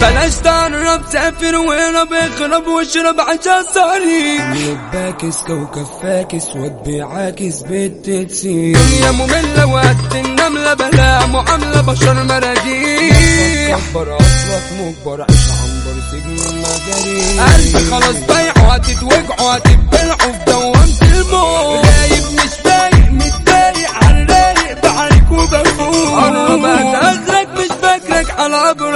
بلاش تقرب سافر وهرب اخرب واشرب عشان صاري باكس كوكب فاكس وبيعاكس بنت تسير دنيا مملة وقت النملة بلا معاملة بشر مراجيح. كبر اصلك مجبر عيش عنبر سجن المجاري قلبي خلاص بايعه هتتوجعوا هتتبلعوا في دوامة الموت. غايب مش فايق متضايق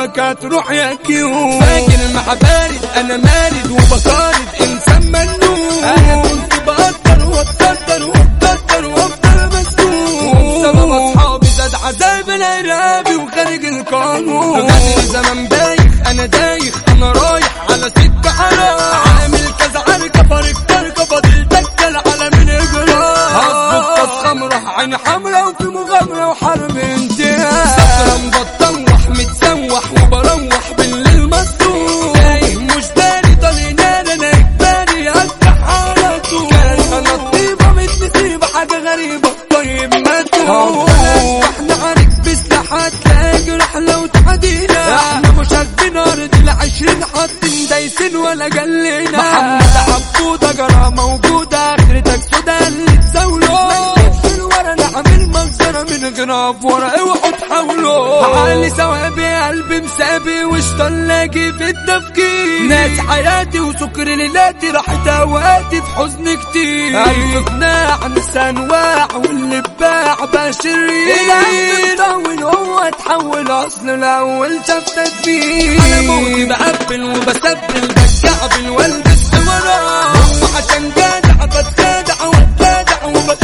هتروح يا كيو فاكر مع بارد أنا مارد وبطارد انسان منون أنا كنت بقدر واتقدر واتقدر وافضل مسكون وبسبب أصحابي زاد عذاب الارهابي وخارج القانون. غدر زمان بايخ أنا دايخ. أنا رايح على سكه حرام عامل كذا عركه فارق تركه فاضل تكل على من إجرام. هظبط كاس خمره عين حمرا وفي مغامرة وحرب انتهاء. دايسين ولا جلينا محمد عبودة جرى موجودة اخرتك سودا اللي تساوله في الورا نعمل منظرة من غراب ورا اوعوا تحاولوا عالي ثوابي قلبي مسابي واشطلاقي في التفكير؟ ناس حياتي وسكر ليلاتي راحت اوقاتي في حزن كتير. الف قناع نسى انواع واللي باع بشرير القلب مطول هو اتحول أصل الأول شاف تدبير. أنا موتي بقبل وبسبل بتكعبل والبس وراه وعشان جدع بتخادع واتخادع وبشوف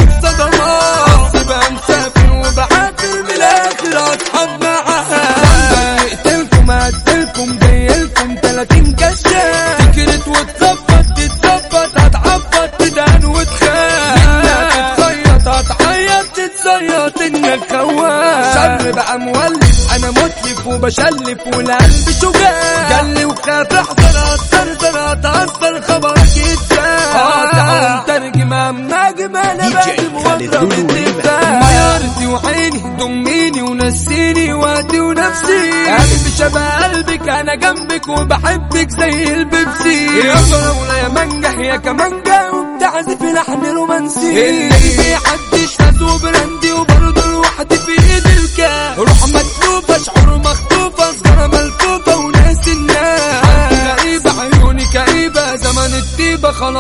متلف وبشلف والقلب شجاع جلي وخاف احذر اتزرزر اتاثر خبرك يتساع قاطع ترجم اما أنا باجي واضرب الدفاع ميارتي وعيني ضميني ونسيني وقتي ونفسي. قلبي شبه قلبك أنا جنبك وبحبك زي البيبسي. يا فراولة يا منجح يا كمانجا وبتعزف لحن رومانسي. اللي بيحدش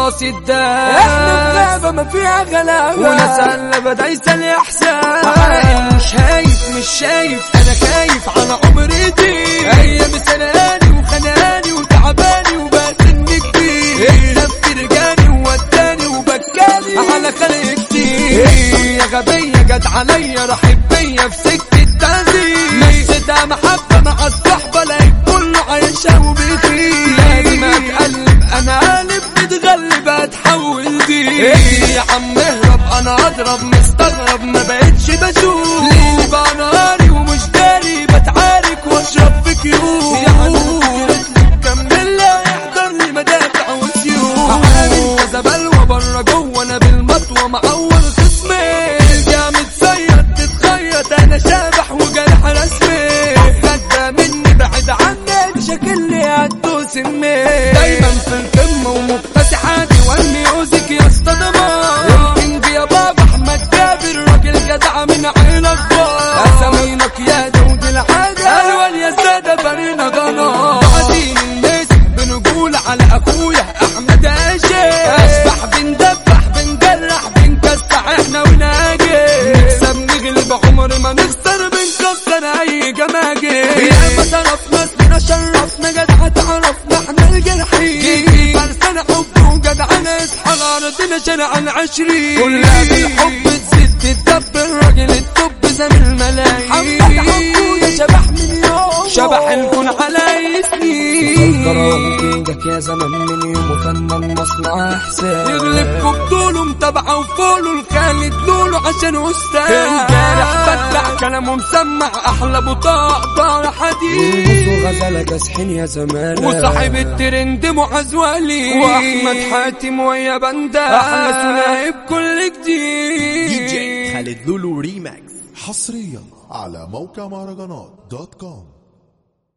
خلاص اداها إحنا ما فيها غلابة وناس قلبة دايسة الاحساس مش شايف مش شايف أنا خايف على عمري دي. أيام سناني وخناني وتعباني وبقى كبير التفكير جاني ووداني وبكاني على خلق كتير. يا غبية جت عليا راحت بيا في يا عم اهرب أنا أضرب مستغرب ما بقتش بشوف. على أخويا أحمد اشي اشبح بندبح بنجرح بنكسح إحنا وناجي. نكسب نغلب عمر ما نخسر بنكسر أي جماجي. يا ما شرفنا اسمنا شرفنا جدع تعرفنا إحنا الجرحين فرسنا حب وجدعنا اصحى أرضنا شرع العشرين. كلها بالحب تزيد تدب الراجل الطب زي الملايين. شبح من يوم. شبح الكون على اسمي كرامتك يا زمن من يوم فنان مصنع احسان يغلبكم بدوله متابعة وفولو الخالد لولو عشان أستاذ امبارح فتح كلامه مسمع أحلى بطاق دار حديد غزالة كاسحين يا زمان وصاحب الترند معز ولي واحمد حاتم ويا بندا أحلى ثنائي بكل دي جي جديد خالد لولو ريماكس حصريا على موقع مهرجانات دوت كوم